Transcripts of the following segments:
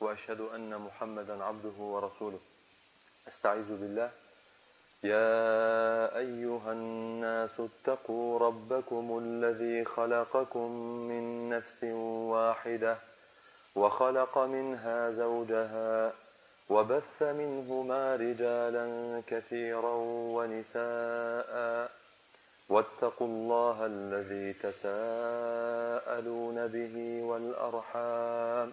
وأشهد أن محمدا عبده ورسوله. أستعيذ بالله. يا أيها الناس اتقوا ربكم الذي خلقكم من نفس واحدة وخلق منها زوجها وبث منهما رجالا كثيرا ونساء. واتقوا الله الذي تساءلون به والأرحام.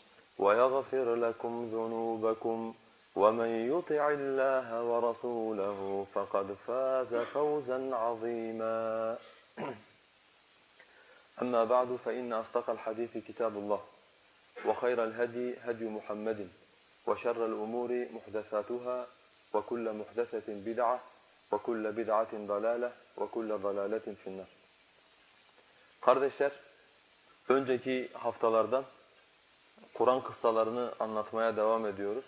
ويغفر لكم ذنوبكم ومن يطع الله ورسوله فقد فاز فوزا عظيما. أما بعد فإن أصدق الحديث كتاب الله وخير الهدي هدي محمد وشر الأمور محدثاتها وكل محدثة بدعة وكل بدعة ضلالة وكل ضلالة في النار. Kardeşler, önceki haftalardan Kur'an kıssalarını anlatmaya devam ediyoruz.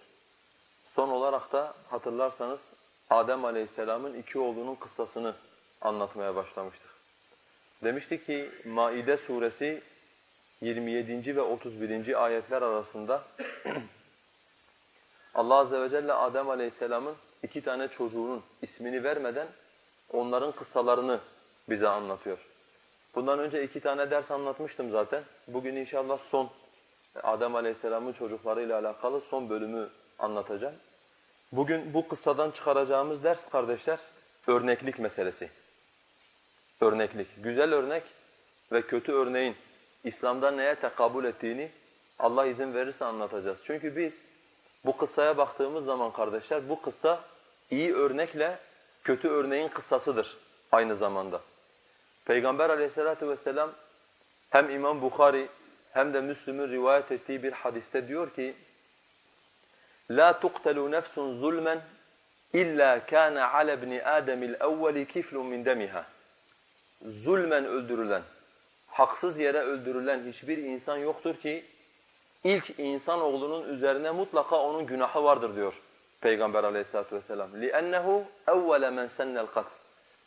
Son olarak da hatırlarsanız Adem Aleyhisselam'ın iki oğlunun kıssasını anlatmaya başlamıştık. Demiştik ki Maide suresi 27. ve 31. ayetler arasında Allah azze ve celle Adem Aleyhisselam'ın iki tane çocuğunun ismini vermeden onların kıssalarını bize anlatıyor. Bundan önce iki tane ders anlatmıştım zaten. Bugün inşallah son Adem Aleyhisselam'ın çocuklarıyla alakalı son bölümü anlatacağım. Bugün bu kıssadan çıkaracağımız ders kardeşler örneklik meselesi. Örneklik. Güzel örnek ve kötü örneğin İslam'da neye tekabül ettiğini Allah izin verirse anlatacağız. Çünkü biz bu kıssaya baktığımız zaman kardeşler bu kıssa iyi örnekle kötü örneğin kıssasıdır aynı zamanda. Peygamber aleyhissalatu vesselam hem İmam Bukhari hem de Müslüm'ün rivayet ettiği bir hadiste diyor ki La tuqtalu nefsun zulmen illa kana ala ibni Adem'il evveli kiflun min demiha. Zulmen öldürülen, haksız yere öldürülen hiçbir insan yoktur ki ilk insan oğlunun üzerine mutlaka onun günahı vardır diyor Peygamber Aleyhissalatu vesselam. لِأَنَّهُ اَوَّلَ مَنْ سَنَّ الْقَتْلِ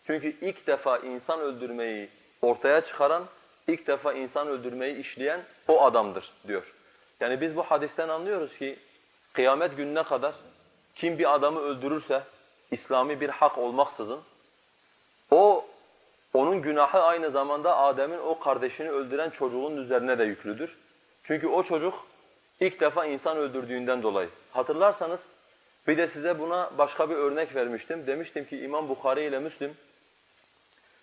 Çünkü ilk defa insan öldürmeyi ortaya çıkaran, ilk defa insan öldürmeyi işleyen o adamdır diyor. Yani biz bu hadisten anlıyoruz ki kıyamet gününe kadar kim bir adamı öldürürse İslami bir hak olmaksızın o onun günahı aynı zamanda Adem'in o kardeşini öldüren çocuğun üzerine de yüklüdür. Çünkü o çocuk ilk defa insan öldürdüğünden dolayı. Hatırlarsanız bir de size buna başka bir örnek vermiştim. Demiştim ki İmam Bukhari ile Müslim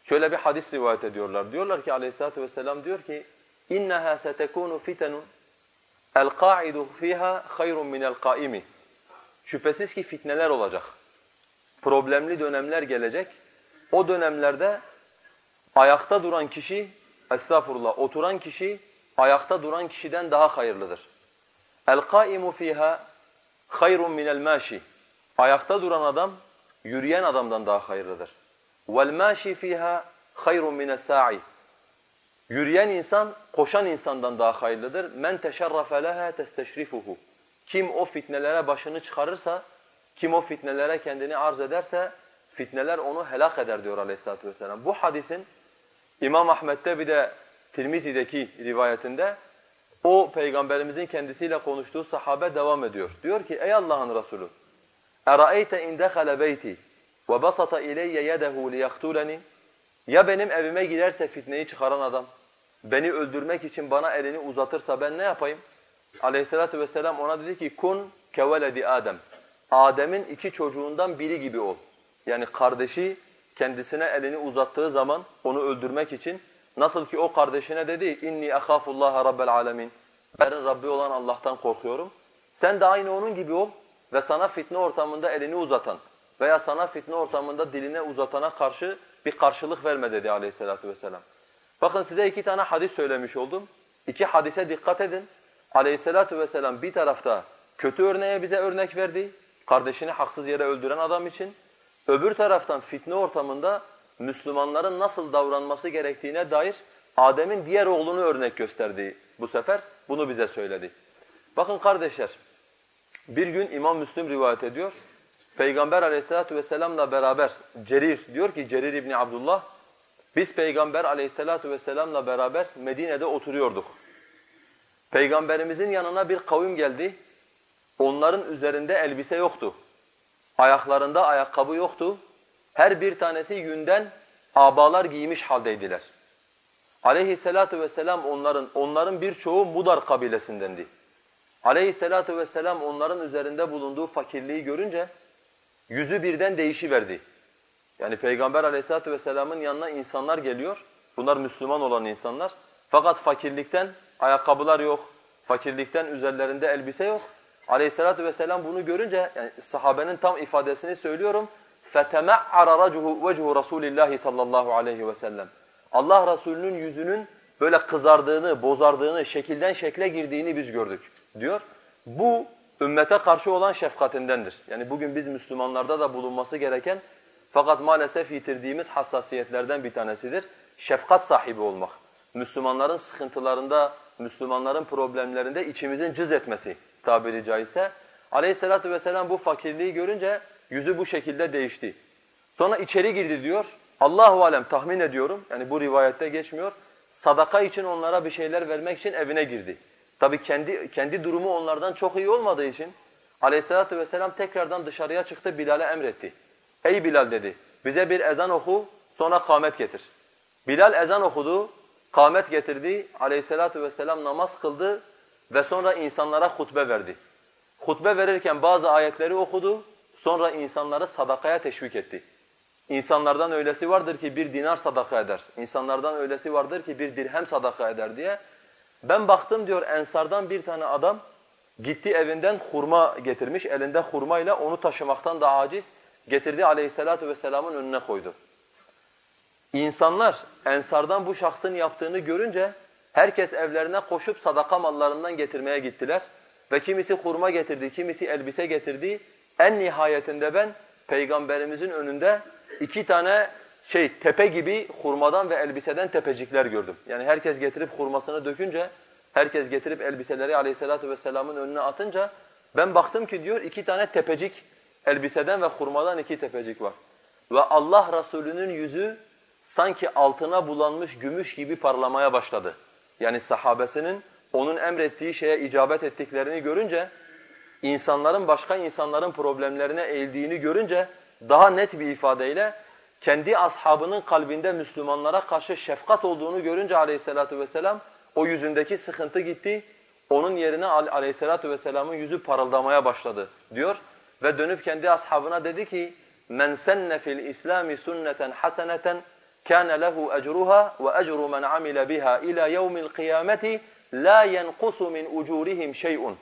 şöyle bir hadis rivayet ediyorlar. Diyorlar ki aleyhissalatu vesselam diyor ki اِنَّهَا سَتَكُونُ فِتَنٌ الْقَاعِدُ فِيهَا خَيْرٌ مِنَ الْقَائِمِ Şüphesiz ki fitneler olacak. Problemli dönemler gelecek. O dönemlerde ayakta duran kişi, estağfurullah, oturan kişi ayakta duran kişiden daha hayırlıdır. El-kaimu fiha hayrun minel mashi. Ayakta duran adam yürüyen adamdan daha hayırlıdır. Vel mashi fiha hayrun mines sa'i. Yürüyen insan koşan insandan daha hayırlıdır. Men teşerrafe leha testeşrifuhu. Kim o fitnelere başını çıkarırsa, kim o fitnelere kendini arz ederse fitneler onu helak eder diyor Aleyhissalatu vesselam. Bu hadisin İmam Ahmet'te bir de Tirmizi'deki rivayetinde o peygamberimizin kendisiyle konuştuğu sahabe devam ediyor. Diyor ki ey Allah'ın Resulü اَرَأَيْتَ اِنْ دَخَلَ بَيْتِي وَبَسَطَ اِلَيَّ يَدَهُ لِيَقْتُولَنِي Ya benim evime girerse fitneyi çıkaran adam, beni öldürmek için bana elini uzatırsa ben ne yapayım? Aleyhissalatu vesselam ona dedi ki kun keveledi Adem. Adem'in iki çocuğundan biri gibi ol. Yani kardeşi kendisine elini uzattığı zaman onu öldürmek için nasıl ki o kardeşine dedi inni ahafullaha rabbel alamin. Ben Rabbi olan Allah'tan korkuyorum. Sen de aynı onun gibi ol ve sana fitne ortamında elini uzatan veya sana fitne ortamında diline uzatana karşı bir karşılık verme dedi aleyhissalatu vesselam. Bakın size iki tane hadis söylemiş oldum. İki hadise dikkat edin. Aleyhissalatu vesselam bir tarafta kötü örneğe bize örnek verdi. Kardeşini haksız yere öldüren adam için. Öbür taraftan fitne ortamında Müslümanların nasıl davranması gerektiğine dair Adem'in diğer oğlunu örnek gösterdi bu sefer. Bunu bize söyledi. Bakın kardeşler, bir gün İmam Müslim rivayet ediyor. Peygamber aleyhissalatu vesselamla beraber Cerir diyor ki Cerir İbni Abdullah, biz Peygamber aleyhissalatu vesselamla beraber Medine'de oturuyorduk. Peygamberimizin yanına bir kavim geldi. Onların üzerinde elbise yoktu. Ayaklarında ayakkabı yoktu. Her bir tanesi yünden abalar giymiş haldeydiler. Aleyhissalatu vesselam onların onların birçoğu Mudar kabilesindendi. Aleyhissalatu vesselam onların üzerinde bulunduğu fakirliği görünce yüzü birden değişiverdi. Yani Peygamber aleyhissalatu vesselamın yanına insanlar geliyor. Bunlar Müslüman olan insanlar. Fakat fakirlikten ayakkabılar yok. Fakirlikten üzerlerinde elbise yok. Aleyhissalatu vesselam bunu görünce yani sahabenin tam ifadesini söylüyorum. فَتَمَعَّرَ رَجُهُ وَجْهُ رَسُولِ اللّٰهِ sallallahu aleyhi ve sellem. Allah Resulü'nün yüzünün böyle kızardığını, bozardığını, şekilden şekle girdiğini biz gördük diyor. Bu ümmete karşı olan şefkatindendir. Yani bugün biz Müslümanlarda da bulunması gereken fakat maalesef yitirdiğimiz hassasiyetlerden bir tanesidir. Şefkat sahibi olmak. Müslümanların sıkıntılarında, Müslümanların problemlerinde içimizin cız etmesi tabiri caizse. Aleyhissalatu vesselam bu fakirliği görünce yüzü bu şekilde değişti. Sonra içeri girdi diyor. Allahu alem tahmin ediyorum. Yani bu rivayette geçmiyor. Sadaka için onlara bir şeyler vermek için evine girdi. Tabi kendi kendi durumu onlardan çok iyi olmadığı için Aleyhissalatu vesselam tekrardan dışarıya çıktı Bilal'e emretti. Ey Bilal dedi. Bize bir ezan oku sonra kâmet getir. Bilal ezan okudu, kâmet getirdi. Aleyhissalatu vesselam namaz kıldı ve sonra insanlara hutbe verdi. Hutbe verirken bazı ayetleri okudu, sonra insanları sadakaya teşvik etti. İnsanlardan öylesi vardır ki bir dinar sadaka eder. İnsanlardan öylesi vardır ki bir dirhem sadaka eder diye. Ben baktım diyor ensardan bir tane adam gitti evinden hurma getirmiş. Elinde hurmayla onu taşımaktan da aciz. Getirdi aleyhissalatu vesselamın önüne koydu. İnsanlar ensardan bu şahsın yaptığını görünce herkes evlerine koşup sadaka mallarından getirmeye gittiler. Ve kimisi hurma getirdi, kimisi elbise getirdi. En nihayetinde ben peygamberimizin önünde iki tane şey tepe gibi hurmadan ve elbiseden tepecikler gördüm. Yani herkes getirip hurmasını dökünce, herkes getirip elbiseleri aleyhissalatu vesselamın önüne atınca ben baktım ki diyor iki tane tepecik elbiseden ve hurmadan iki tepecik var. Ve Allah Resulü'nün yüzü sanki altına bulanmış gümüş gibi parlamaya başladı. Yani sahabesinin onun emrettiği şeye icabet ettiklerini görünce, insanların başka insanların problemlerine eğildiğini görünce daha net bir ifadeyle kendi ashabının kalbinde Müslümanlara karşı şefkat olduğunu görünce aleyhissalatu vesselam o yüzündeki sıkıntı gitti. Onun yerine aleyhissalatu vesselamın yüzü parıldamaya başladı diyor. Ve dönüp kendi ashabına dedi ki senne fil İslami sunneten haseneten kana lehu ecruha ve ecru men amile biha ila yevmil kıyameti la yenqusu min ucurihim şey'un.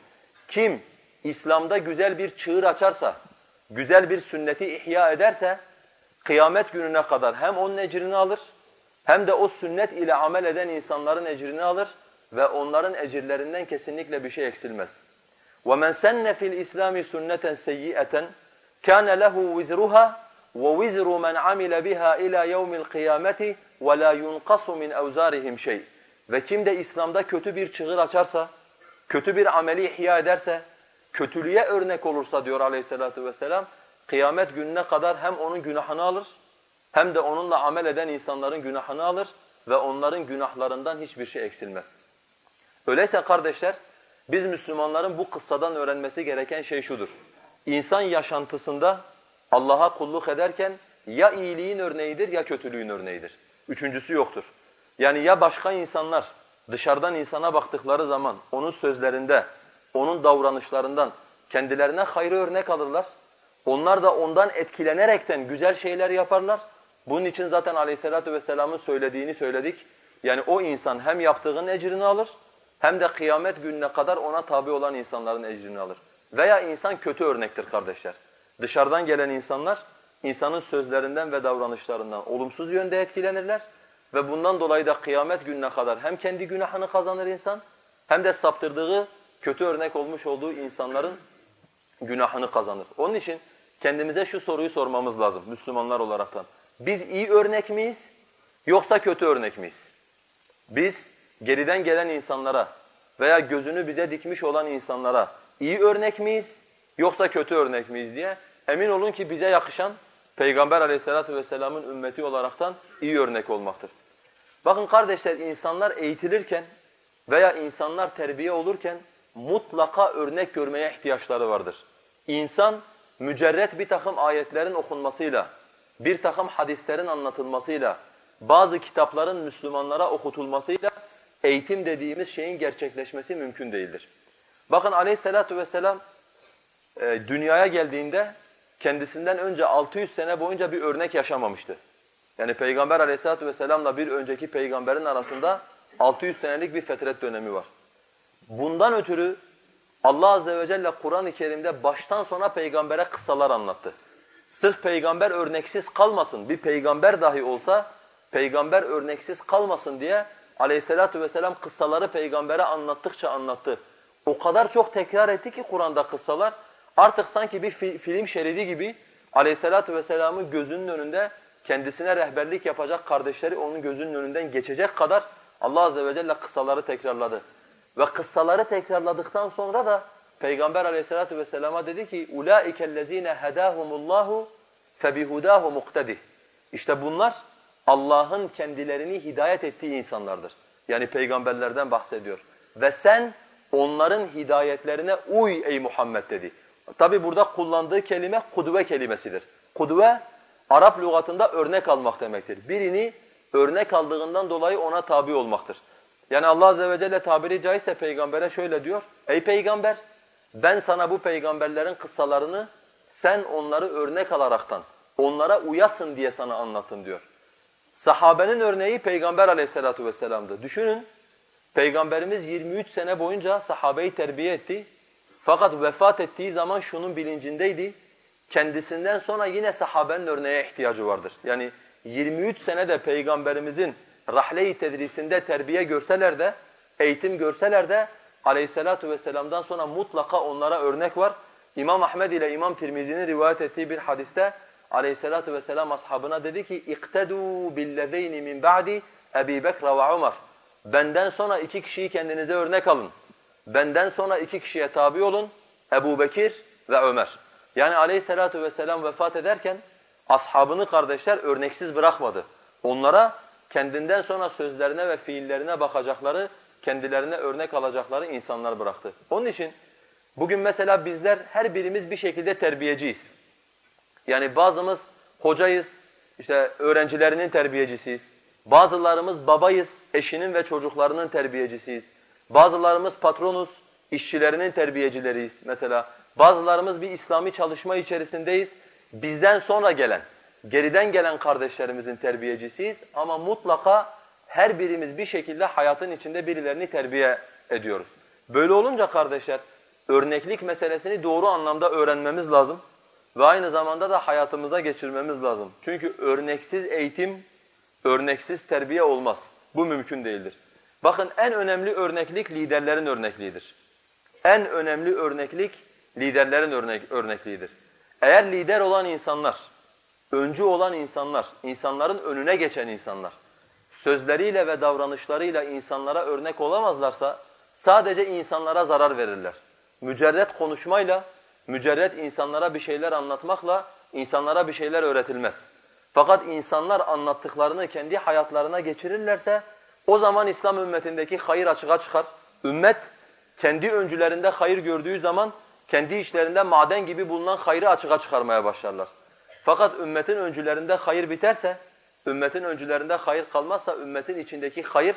Kim İslam'da güzel bir çığır açarsa, güzel bir sünneti ihya ederse kıyamet gününe kadar hem onun ecrini alır hem de o sünnet ile amel eden insanların ecrini alır ve onların ecirlerinden kesinlikle bir şey eksilmez. وَمَنْ سَنَّ فِي الْإِسْلَامِ سُنَّةً سَيِّئَةً كَانَ لَهُ وِزْرُهَا وَوِزْرُ مَنْ عَمِلَ بِهَا إِلَى يَوْمِ الْقِيَامَةِ وَلَا يُنْقَصُ مِنْ أَوْزَارِهِمْ شَيْءٍ Ve kim de İslam'da kötü bir çığır açarsa, kötü bir ameli ihya ederse, kötülüğe örnek olursa diyor aleyhissalatu vesselam, kıyamet gününe kadar hem onun günahını alır, hem de onunla amel eden insanların günahını alır ve onların günahlarından hiçbir şey eksilmez. Öyleyse kardeşler, biz Müslümanların bu kıssadan öğrenmesi gereken şey şudur. İnsan yaşantısında Allah'a kulluk ederken ya iyiliğin örneğidir ya kötülüğün örneğidir. Üçüncüsü yoktur. Yani ya başka insanlar dışarıdan insana baktıkları zaman onun sözlerinde, onun davranışlarından kendilerine hayrı örnek alırlar Onlar da ondan etkilenerekten güzel şeyler yaparlar. Bunun için zaten aleyhissalatu vesselamın söylediğini söyledik. Yani o insan hem yaptığının ecrini alır hem de kıyamet gününe kadar ona tabi olan insanların ecrini alır. Veya insan kötü örnektir kardeşler. Dışarıdan gelen insanlar insanın sözlerinden ve davranışlarından olumsuz yönde etkilenirler ve bundan dolayı da kıyamet gününe kadar hem kendi günahını kazanır insan hem de saptırdığı kötü örnek olmuş olduğu insanların günahını kazanır. Onun için kendimize şu soruyu sormamız lazım Müslümanlar olaraktan. Biz iyi örnek miyiz yoksa kötü örnek miyiz? Biz geriden gelen insanlara veya gözünü bize dikmiş olan insanlara iyi örnek miyiz yoksa kötü örnek miyiz diye emin olun ki bize yakışan Peygamber aleyhissalatu vesselamın ümmeti olaraktan iyi örnek olmaktır. Bakın kardeşler insanlar eğitilirken veya insanlar terbiye olurken mutlaka örnek görmeye ihtiyaçları vardır. İnsan mücerret bir takım ayetlerin okunmasıyla, bir takım hadislerin anlatılmasıyla, bazı kitapların Müslümanlara okutulmasıyla eğitim dediğimiz şeyin gerçekleşmesi mümkün değildir. Bakın aleyhissalatu vesselam e, dünyaya geldiğinde kendisinden önce 600 sene boyunca bir örnek yaşamamıştı. Yani Peygamber aleyhissalatu vesselamla bir önceki peygamberin arasında 600 senelik bir fetret dönemi var. Bundan ötürü Allah azze ve celle Kur'an-ı Kerim'de baştan sona peygambere kıssalar anlattı. Sırf peygamber örneksiz kalmasın, bir peygamber dahi olsa peygamber örneksiz kalmasın diye aleyhissalatu vesselam kıssaları peygambere anlattıkça anlattı. O kadar çok tekrar etti ki Kur'an'da kıssalar artık sanki bir fi film şeridi gibi aleyhissalatu vesselamın gözünün önünde kendisine rehberlik yapacak kardeşleri onun gözünün önünden geçecek kadar Allah azze ve celle kıssaları tekrarladı. Ve kıssaları tekrarladıktan sonra da Peygamber aleyhissalatu vesselama dedi ki اُولَٰئِكَ الَّذ۪ينَ هَدَاهُمُ اللّٰهُ فَبِهُدَاهُ مُقْتَدِهِ İşte bunlar Allah'ın kendilerini hidayet ettiği insanlardır. Yani peygamberlerden bahsediyor. Ve sen onların hidayetlerine uy ey Muhammed dedi. Tabi burada kullandığı kelime kudve kelimesidir. Kudve Arap lügatında örnek almak demektir. Birini örnek aldığından dolayı ona tabi olmaktır. Yani Allah azze ve celle tabiri caizse peygambere şöyle diyor. Ey peygamber ben sana bu peygamberlerin kıssalarını sen onları örnek alaraktan onlara uyasın diye sana anlattım diyor. Sahabenin örneği peygamber aleyhissalatu vesselam'dı. Düşünün peygamberimiz 23 sene boyunca sahabeyi terbiye etti. Fakat vefat ettiği zaman şunun bilincindeydi. Kendisinden sonra yine sahabenin örneğe ihtiyacı vardır. Yani 23 sene de peygamberimizin rahle-i tedrisinde terbiye görseler de, eğitim görseler de aleyhissalatu vesselam'dan sonra mutlaka onlara örnek var. İmam Ahmed ile İmam Tirmizi'nin rivayet ettiği bir hadiste aleyhissalatu vesselam ashabına dedi ki اِقْتَدُوا بِالَّذَيْنِ مِنْ بَعْدِ Ebi Bekr ve Umar. Benden sonra iki kişiyi kendinize örnek alın. Benden sonra iki kişiye tabi olun. Ebu Bekir ve Ömer. Yani aleyhissalatu vesselam vefat ederken ashabını kardeşler örneksiz bırakmadı. Onlara kendinden sonra sözlerine ve fiillerine bakacakları, kendilerine örnek alacakları insanlar bıraktı. Onun için bugün mesela bizler her birimiz bir şekilde terbiyeciyiz. Yani bazımız hocayız, işte öğrencilerinin terbiyecisiyiz. Bazılarımız babayız, eşinin ve çocuklarının terbiyecisiyiz. Bazılarımız patronuz, işçilerinin terbiyecileriyiz mesela. Bazılarımız bir İslami çalışma içerisindeyiz. Bizden sonra gelen, geriden gelen kardeşlerimizin terbiyecisiyiz ama mutlaka her birimiz bir şekilde hayatın içinde birilerini terbiye ediyoruz. Böyle olunca kardeşler örneklik meselesini doğru anlamda öğrenmemiz lazım ve aynı zamanda da hayatımıza geçirmemiz lazım. Çünkü örneksiz eğitim, örneksiz terbiye olmaz. Bu mümkün değildir. Bakın en önemli örneklik liderlerin örnekliğidir. En önemli örneklik liderlerin örnek, örnekliğidir. Eğer lider olan insanlar, öncü olan insanlar, insanların önüne geçen insanlar, sözleriyle ve davranışlarıyla insanlara örnek olamazlarsa sadece insanlara zarar verirler. Mücerret konuşmayla, mücerret insanlara bir şeyler anlatmakla insanlara bir şeyler öğretilmez. Fakat insanlar anlattıklarını kendi hayatlarına geçirirlerse o zaman İslam ümmetindeki hayır açığa çıkar. Ümmet kendi öncülerinde hayır gördüğü zaman kendi işlerinde maden gibi bulunan hayrı açığa çıkarmaya başlarlar. Fakat ümmetin öncülerinde hayır biterse, ümmetin öncülerinde hayır kalmazsa ümmetin içindeki hayır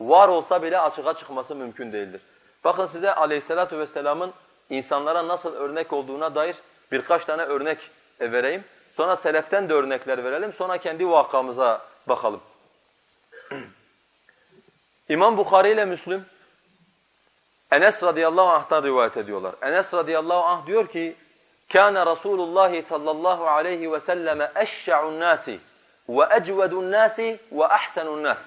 var olsa bile açığa çıkması mümkün değildir. Bakın size aleyhissalatu vesselamın insanlara nasıl örnek olduğuna dair Birkaç tane örnek vereyim. Sonra seleften de örnekler verelim. Sonra kendi vakamıza bakalım. İmam Bukhari ile Müslüm Enes radıyallahu anh'tan rivayet ediyorlar. Enes radıyallahu anh diyor ki kana Rasulullah sallallahu aleyhi ve selleme eşşa'un nasi ve ecvedun nasi ve ahsenun nas.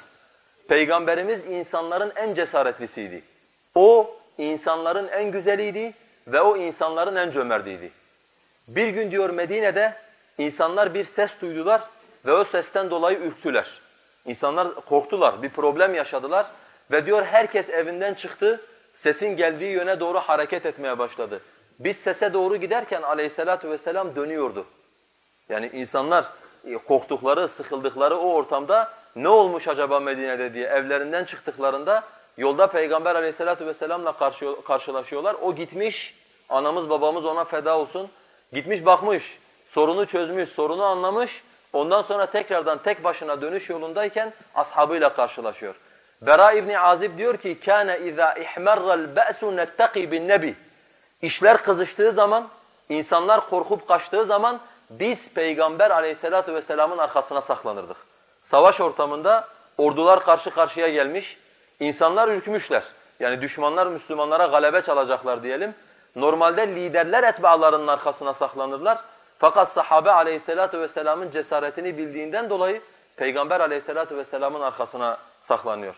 Peygamberimiz insanların en cesaretlisiydi. O insanların en güzeliydi ve o insanların en cömertiydi. Bir gün diyor Medine'de insanlar bir ses duydular ve o sesten dolayı ürktüler. İnsanlar korktular, bir problem yaşadılar ve diyor herkes evinden çıktı, sesin geldiği yöne doğru hareket etmeye başladı. Biz sese doğru giderken aleyhissalatu vesselam dönüyordu. Yani insanlar e, korktukları, sıkıldıkları o ortamda ne olmuş acaba Medine'de diye evlerinden çıktıklarında yolda Peygamber aleyhissalatu vesselamla karşı, karşılaşıyorlar. O gitmiş, anamız babamız ona feda olsun. Gitmiş bakmış, sorunu çözmüş, sorunu anlamış. Ondan sonra tekrardan tek başına dönüş yolundayken ashabıyla karşılaşıyor. Bera İbni Azib diyor ki كَانَ اِذَا اِحْمَرَّ الْبَأْسُ نَتَّقِي بِالنَّبِي İşler kızıştığı zaman, insanlar korkup kaçtığı zaman biz Peygamber aleyhissalatu vesselamın arkasına saklanırdık. Savaş ortamında ordular karşı karşıya gelmiş, insanlar ürkmüşler. Yani düşmanlar Müslümanlara galebe çalacaklar diyelim. Normalde liderler etbaalarının arkasına saklanırlar. Fakat sahabe aleyhissalatu vesselamın cesaretini bildiğinden dolayı Peygamber aleyhissalatu vesselamın arkasına saklanıyor.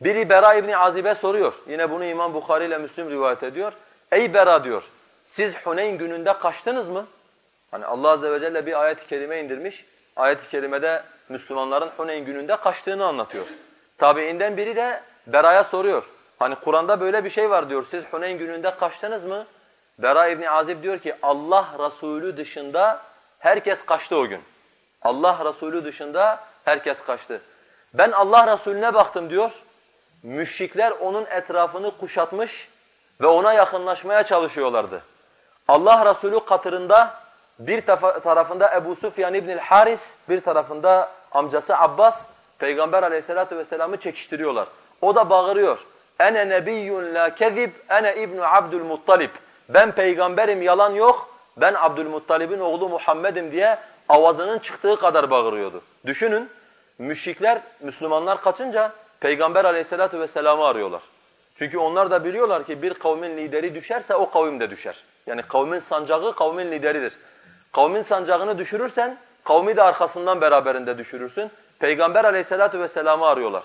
Biri Bera İbni Azib'e soruyor. Yine bunu İmam Bukhari ile Müslim rivayet ediyor. Ey Bera diyor, siz Huneyn gününde kaçtınız mı? Hani Allah azze ve celle bir ayet-i kerime indirmiş. Ayet-i kerimede Müslümanların Huneyn gününde kaçtığını anlatıyor. Tabiinden biri de Bera'ya soruyor. Hani Kur'an'da böyle bir şey var diyor. Siz Huneyn gününde kaçtınız mı? Bera İbni Azib diyor ki Allah Resulü dışında herkes kaçtı o gün. Allah Resulü dışında herkes kaçtı. Ben Allah Resulüne baktım diyor. Müşrikler onun etrafını kuşatmış ve ona yakınlaşmaya çalışıyorlardı. Allah Resulü katırında bir tarafında Ebu Sufyan İbnül Haris, bir tarafında amcası Abbas, Peygamber aleyhissalatu vesselam'ı çekiştiriyorlar. O da bağırıyor. Ene nebiyyun la kezib, ene İbnu Abdülmuttalib. Ben peygamberim, yalan yok. Ben Abdülmuttalib'in oğlu Muhammed'im diye avazının çıktığı kadar bağırıyordu. Düşünün, müşrikler, Müslümanlar kaçınca Peygamber aleyhissalatu vesselam'ı arıyorlar. Çünkü onlar da biliyorlar ki bir kavmin lideri düşerse o kavim de düşer. Yani kavmin sancağı kavmin lideridir. Kavmin sancağını düşürürsen kavmi de arkasından beraberinde düşürürsün. Peygamber aleyhissalatu vesselam'ı arıyorlar.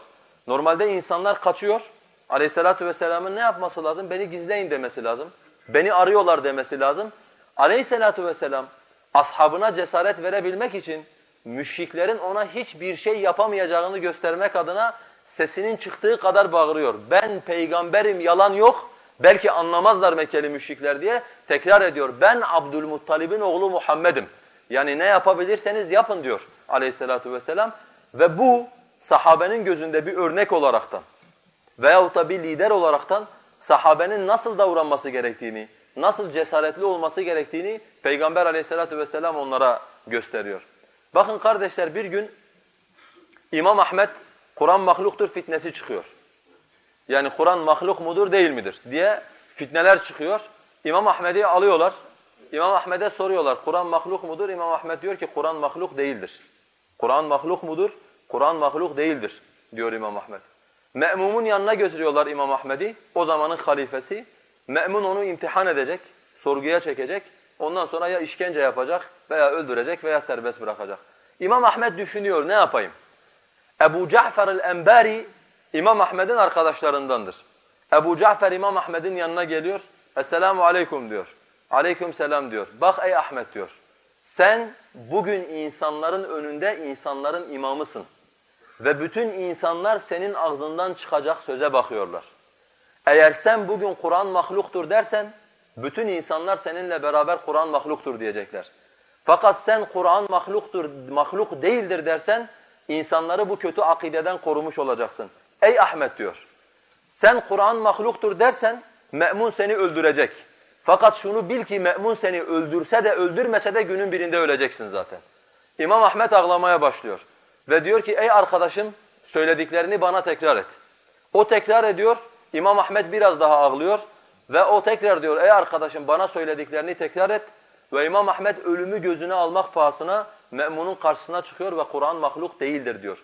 Normalde insanlar kaçıyor. Aleyhissalatu vesselamın ne yapması lazım? Beni gizleyin demesi lazım. Beni arıyorlar demesi lazım. Aleyhissalatu vesselam ashabına cesaret verebilmek için müşriklerin ona hiçbir şey yapamayacağını göstermek adına sesinin çıktığı kadar bağırıyor. Ben peygamberim yalan yok. Belki anlamazlar Mekkeli müşrikler diye tekrar ediyor. Ben Abdülmuttalib'in oğlu Muhammed'im. Yani ne yapabilirseniz yapın diyor aleyhissalatu vesselam. Ve bu sahabenin gözünde bir örnek olaraktan veyahut da bir lider olaraktan sahabenin nasıl davranması gerektiğini, nasıl cesaretli olması gerektiğini Peygamber aleyhissalatu vesselam onlara gösteriyor. Bakın kardeşler bir gün İmam Ahmet Kur'an mahluktur fitnesi çıkıyor. Yani Kur'an mahluk mudur değil midir diye fitneler çıkıyor. İmam Ahmet'i alıyorlar. İmam Ahmet'e soruyorlar Kur'an mahluk mudur? İmam Ahmet diyor ki Kur'an mahluk değildir. Kur'an mahluk mudur? Kur'an mahluk değildir diyor İmam Ahmet. Me'mumun yanına götürüyorlar İmam Ahmet'i, o zamanın halifesi. Me'mun onu imtihan edecek, sorguya çekecek. Ondan sonra ya işkence yapacak veya öldürecek veya serbest bırakacak. İmam Ahmet düşünüyor, ne yapayım? Ebu Cafer el-Enbari İmam Ahmed'in arkadaşlarındandır. Ebu Cafer İmam Ahmed'in yanına geliyor. Esselamu aleyküm diyor. Aleyküm selam diyor. Bak ey Ahmet diyor. Sen bugün insanların önünde insanların imamısın. Ve bütün insanlar senin ağzından çıkacak söze bakıyorlar. Eğer sen bugün Kur'an mahluktur dersen, bütün insanlar seninle beraber Kur'an mahluktur diyecekler. Fakat sen Kur'an mahluktur, mahluk değildir dersen, insanları bu kötü akideden korumuş olacaksın. Ey Ahmet diyor, sen Kur'an mahluktur dersen, me'mun seni öldürecek. Fakat şunu bil ki me'mun seni öldürse de öldürmese de günün birinde öleceksin zaten. İmam Ahmet ağlamaya başlıyor. Ve diyor ki ey arkadaşım söylediklerini bana tekrar et. O tekrar ediyor, İmam Ahmet biraz daha ağlıyor ve o tekrar diyor ey arkadaşım bana söylediklerini tekrar et. Ve İmam Ahmed ölümü gözüne almak pahasına me'munun karşısına çıkıyor ve Kur'an mahluk değildir diyor.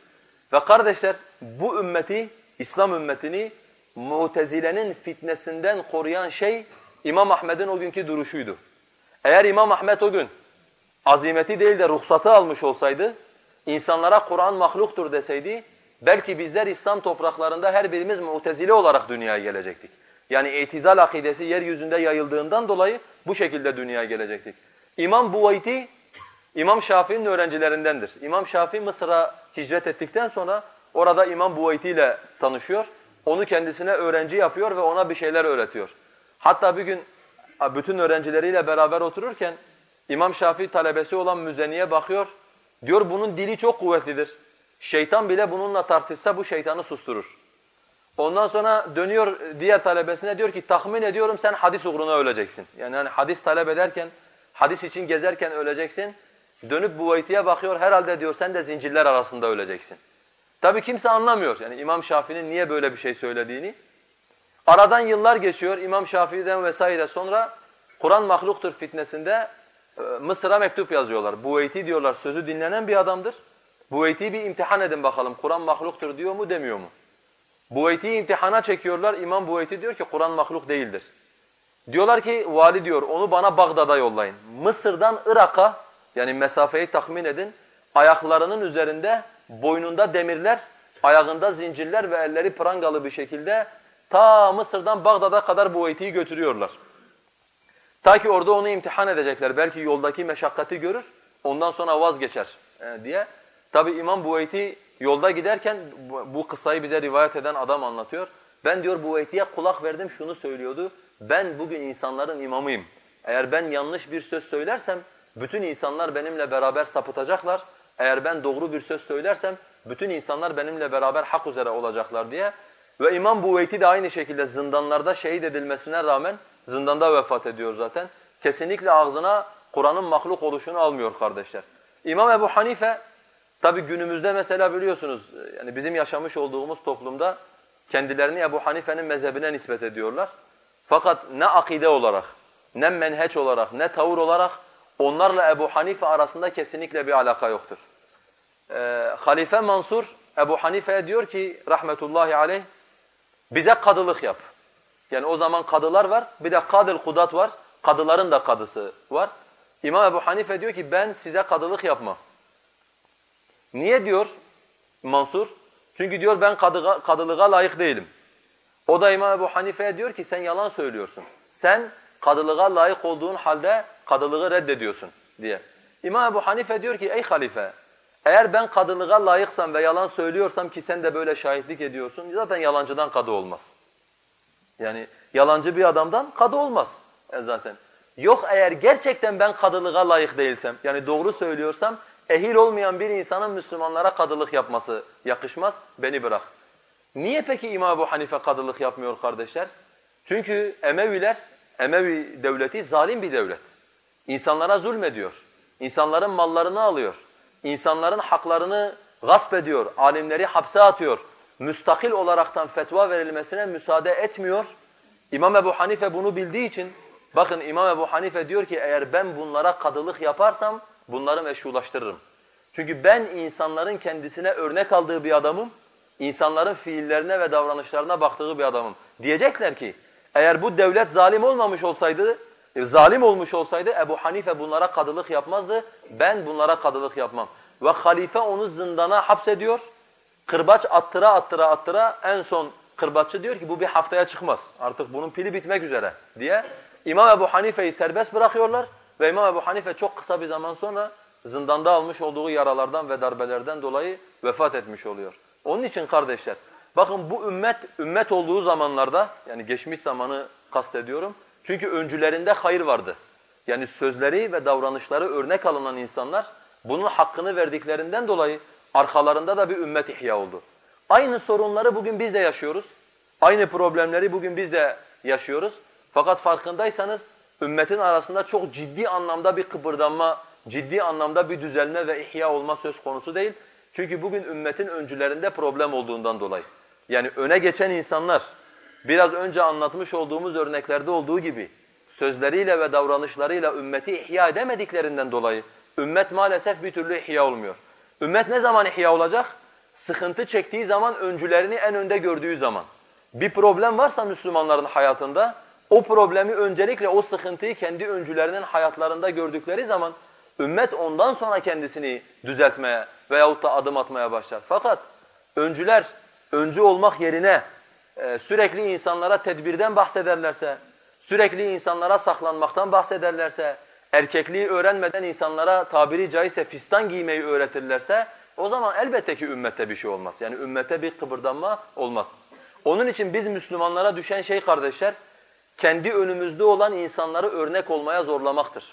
Ve kardeşler bu ümmeti, İslam ümmetini Mutezile'nin fitnesinden koruyan şey İmam Ahmed'in o günkü duruşuydu. Eğer İmam Ahmed o gün azimeti değil de ruhsatı almış olsaydı, insanlara Kur'an mahluktur deseydi, belki bizler İslam topraklarında her birimiz mutezile olarak dünyaya gelecektik. Yani itizal akidesi yeryüzünde yayıldığından dolayı bu şekilde dünyaya gelecektik. İmam Buvayti, İmam Şafii'nin öğrencilerindendir. İmam Şafii Mısır'a hicret ettikten sonra orada İmam Buvayti ile tanışıyor. Onu kendisine öğrenci yapıyor ve ona bir şeyler öğretiyor. Hatta bir gün bütün öğrencileriyle beraber otururken İmam Şafii talebesi olan Müzeni'ye bakıyor. Diyor bunun dili çok kuvvetlidir. Şeytan bile bununla tartışsa bu şeytanı susturur. Ondan sonra dönüyor diğer talebesine diyor ki tahmin ediyorum sen hadis uğruna öleceksin. Yani hani hadis talep ederken, hadis için gezerken öleceksin. Dönüp Buvayti'ye bakıyor herhalde diyor sen de zincirler arasında öleceksin. Tabi kimse anlamıyor yani İmam Şafii'nin niye böyle bir şey söylediğini. Aradan yıllar geçiyor İmam Şafii'den vesaire sonra Kur'an mahluktur fitnesinde e, Mısır'a mektup yazıyorlar. Buveyti diyorlar sözü dinlenen bir adamdır. Buveyti'yi bir imtihan edin bakalım Kur'an mahluktur diyor mu demiyor mu? Buveyti'yi imtihana çekiyorlar. İmam Buveyti diyor ki Kur'an mahluk değildir. Diyorlar ki vali diyor onu bana Bağdat'a yollayın. Mısır'dan Irak'a yani mesafeyi tahmin edin. Ayaklarının üzerinde boynunda demirler, ayağında zincirler ve elleri prangalı bir şekilde ta Mısır'dan Bağdat'a kadar Buveyti'yi götürüyorlar. Ta ki orada onu imtihan edecekler. Belki yoldaki meşakkati görür, ondan sonra vazgeçer e, diye. Tabi İmam Buveyti yolda giderken bu kıssayı bize rivayet eden adam anlatıyor. Ben diyor Buveyti'ye kulak verdim şunu söylüyordu. Ben bugün insanların imamıyım. Eğer ben yanlış bir söz söylersem bütün insanlar benimle beraber sapıtacaklar. Eğer ben doğru bir söz söylersem bütün insanlar benimle beraber hak üzere olacaklar diye. Ve İmam Buveyti de aynı şekilde zindanlarda şehit edilmesine rağmen zindanda vefat ediyor zaten. Kesinlikle ağzına Kur'an'ın mahluk oluşunu almıyor kardeşler. İmam Ebu Hanife tabi günümüzde mesela biliyorsunuz yani bizim yaşamış olduğumuz toplumda kendilerini Ebu Hanife'nin mezhebine nispet ediyorlar. Fakat ne akide olarak, ne menheç olarak, ne tavır olarak onlarla Ebu Hanife arasında kesinlikle bir alaka yoktur. Ee, Halife Mansur Ebu Hanife'ye diyor ki rahmetullahi aleyh bize kadılık yap. Yani o zaman kadılar var bir de kadıl kudat var. Kadıların da kadısı var. İmam Ebu Hanife diyor ki ben size kadılık yapmam. Niye diyor Mansur? Çünkü diyor ben kadıga, kadılığa layık değilim. O da İmam Ebu Hanife'ye diyor ki sen yalan söylüyorsun. Sen kadılığa layık olduğun halde kadılığı reddediyorsun diye. İmam Ebu Hanife diyor ki ey halife eğer ben kadılığa layıksam ve yalan söylüyorsam ki sen de böyle şahitlik ediyorsun zaten yalancıdan kadı olmaz. Yani yalancı bir adamdan kadı olmaz e zaten. Yok eğer gerçekten ben kadılığa layık değilsem yani doğru söylüyorsam ehil olmayan bir insanın Müslümanlara kadılık yapması yakışmaz beni bırak. Niye peki İmam Ebu Hanife kadılık yapmıyor kardeşler? Çünkü Emeviler, Emevi devleti zalim bir devlet. İnsanlara zulmediyor. İnsanların mallarını alıyor. İnsanların haklarını gasp ediyor. Alimleri hapse atıyor. Müstakil olaraktan fetva verilmesine müsaade etmiyor. İmam Ebu Hanife bunu bildiği için bakın İmam Ebu Hanife diyor ki eğer ben bunlara kadılık yaparsam bunları meşrulaştırırım. Çünkü ben insanların kendisine örnek aldığı bir adamım insanların fiillerine ve davranışlarına baktığı bir adamım. Diyecekler ki eğer bu devlet zalim olmamış olsaydı, e, zalim olmuş olsaydı Ebu Hanife bunlara kadılık yapmazdı. Ben bunlara kadılık yapmam. Ve halife onu zindana hapsediyor. Kırbaç attıra attıra attıra en son kırbaççı diyor ki bu bir haftaya çıkmaz. Artık bunun pili bitmek üzere diye. İmam Ebu Hanife'yi serbest bırakıyorlar ve İmam Ebu Hanife çok kısa bir zaman sonra zindanda almış olduğu yaralardan ve darbelerden dolayı vefat etmiş oluyor. Onun için kardeşler, bakın bu ümmet, ümmet olduğu zamanlarda, yani geçmiş zamanı kastediyorum. Çünkü öncülerinde hayır vardı. Yani sözleri ve davranışları örnek alınan insanlar, bunun hakkını verdiklerinden dolayı arkalarında da bir ümmet ihya oldu. Aynı sorunları bugün biz de yaşıyoruz. Aynı problemleri bugün biz de yaşıyoruz. Fakat farkındaysanız ümmetin arasında çok ciddi anlamda bir kıpırdanma, ciddi anlamda bir düzelme ve ihya olma söz konusu değil. Çünkü bugün ümmetin öncülerinde problem olduğundan dolayı. Yani öne geçen insanlar biraz önce anlatmış olduğumuz örneklerde olduğu gibi sözleriyle ve davranışlarıyla ümmeti ihya edemediklerinden dolayı ümmet maalesef bir türlü ihya olmuyor. Ümmet ne zaman ihya olacak? Sıkıntı çektiği zaman öncülerini en önde gördüğü zaman. Bir problem varsa Müslümanların hayatında o problemi öncelikle o sıkıntıyı kendi öncülerinin hayatlarında gördükleri zaman ümmet ondan sonra kendisini düzeltmeye veyahut da adım atmaya başlar. Fakat öncüler öncü olmak yerine sürekli insanlara tedbirden bahsederlerse, sürekli insanlara saklanmaktan bahsederlerse, erkekliği öğrenmeden insanlara tabiri caizse fistan giymeyi öğretirlerse o zaman elbette ki ümmette bir şey olmaz. Yani ümmete bir kıpırdanma olmaz. Onun için biz Müslümanlara düşen şey kardeşler, kendi önümüzde olan insanları örnek olmaya zorlamaktır.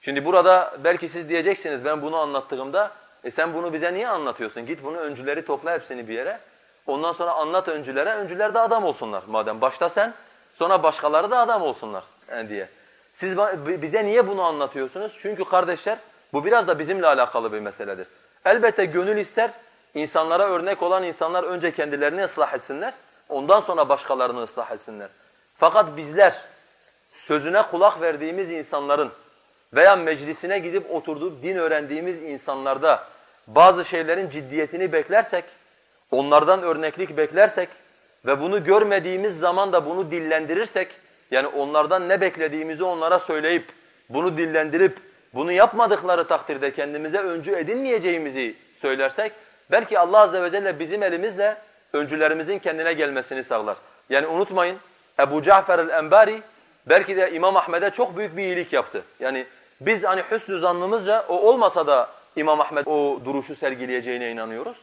Şimdi burada belki siz diyeceksiniz ben bunu anlattığımda, e sen bunu bize niye anlatıyorsun? Git bunu öncüleri topla hepsini bir yere. Ondan sonra anlat öncülere, öncüler de adam olsunlar madem. Başta sen, sonra başkaları da adam olsunlar yani diye. Siz bize niye bunu anlatıyorsunuz? Çünkü kardeşler, bu biraz da bizimle alakalı bir meseledir. Elbette gönül ister, insanlara örnek olan insanlar önce kendilerini ıslah etsinler, ondan sonra başkalarını ıslah etsinler. Fakat bizler sözüne kulak verdiğimiz insanların veya meclisine gidip oturduğu din öğrendiğimiz insanlarda bazı şeylerin ciddiyetini beklersek, onlardan örneklik beklersek ve bunu görmediğimiz zaman da bunu dillendirirsek, yani onlardan ne beklediğimizi onlara söyleyip, bunu dillendirip, bunu yapmadıkları takdirde kendimize öncü edinmeyeceğimizi söylersek, belki Allah Azze ve Celle bizim elimizle öncülerimizin kendine gelmesini sağlar. Yani unutmayın, Ebu Cafer el-Enbari belki de İmam Ahmed'e çok büyük bir iyilik yaptı. Yani biz hani hüsnü zannımızca o olmasa da İmam Ahmed o duruşu sergileyeceğine inanıyoruz.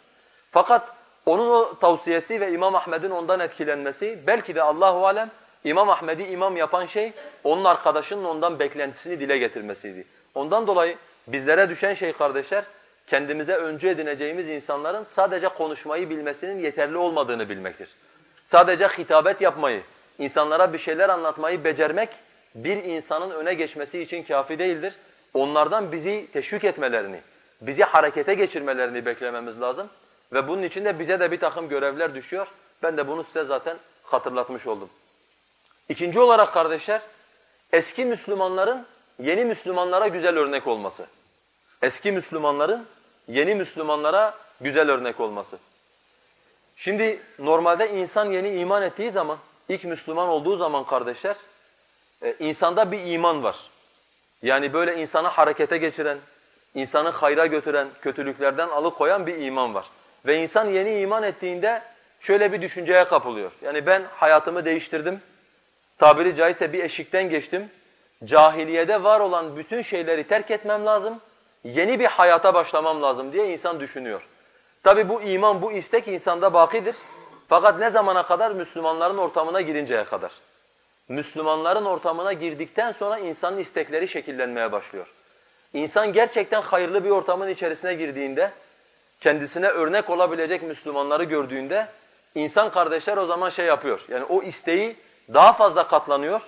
Fakat onun o tavsiyesi ve İmam Ahmed'in ondan etkilenmesi belki de Allahu alem İmam Ahmed'i imam yapan şey onun arkadaşının ondan beklentisini dile getirmesiydi. Ondan dolayı bizlere düşen şey kardeşler kendimize öncü edineceğimiz insanların sadece konuşmayı bilmesinin yeterli olmadığını bilmektir. Sadece hitabet yapmayı, insanlara bir şeyler anlatmayı becermek bir insanın öne geçmesi için kafi değildir. Onlardan bizi teşvik etmelerini, bizi harekete geçirmelerini beklememiz lazım. Ve bunun için de bize de bir takım görevler düşüyor. Ben de bunu size zaten hatırlatmış oldum. İkinci olarak kardeşler, eski Müslümanların yeni Müslümanlara güzel örnek olması. Eski Müslümanların yeni Müslümanlara güzel örnek olması. Şimdi normalde insan yeni iman ettiği zaman, ilk Müslüman olduğu zaman kardeşler, e, insanda bir iman var. Yani böyle insanı harekete geçiren, insanı hayra götüren, kötülüklerden alıkoyan bir iman var. Ve insan yeni iman ettiğinde şöyle bir düşünceye kapılıyor. Yani ben hayatımı değiştirdim, tabiri caizse bir eşikten geçtim, cahiliyede var olan bütün şeyleri terk etmem lazım, yeni bir hayata başlamam lazım diye insan düşünüyor. Tabi bu iman, bu istek insanda bakidir. Fakat ne zamana kadar? Müslümanların ortamına girinceye kadar. Müslümanların ortamına girdikten sonra insanın istekleri şekillenmeye başlıyor. İnsan gerçekten hayırlı bir ortamın içerisine girdiğinde, kendisine örnek olabilecek Müslümanları gördüğünde, insan kardeşler o zaman şey yapıyor. Yani o isteği daha fazla katlanıyor,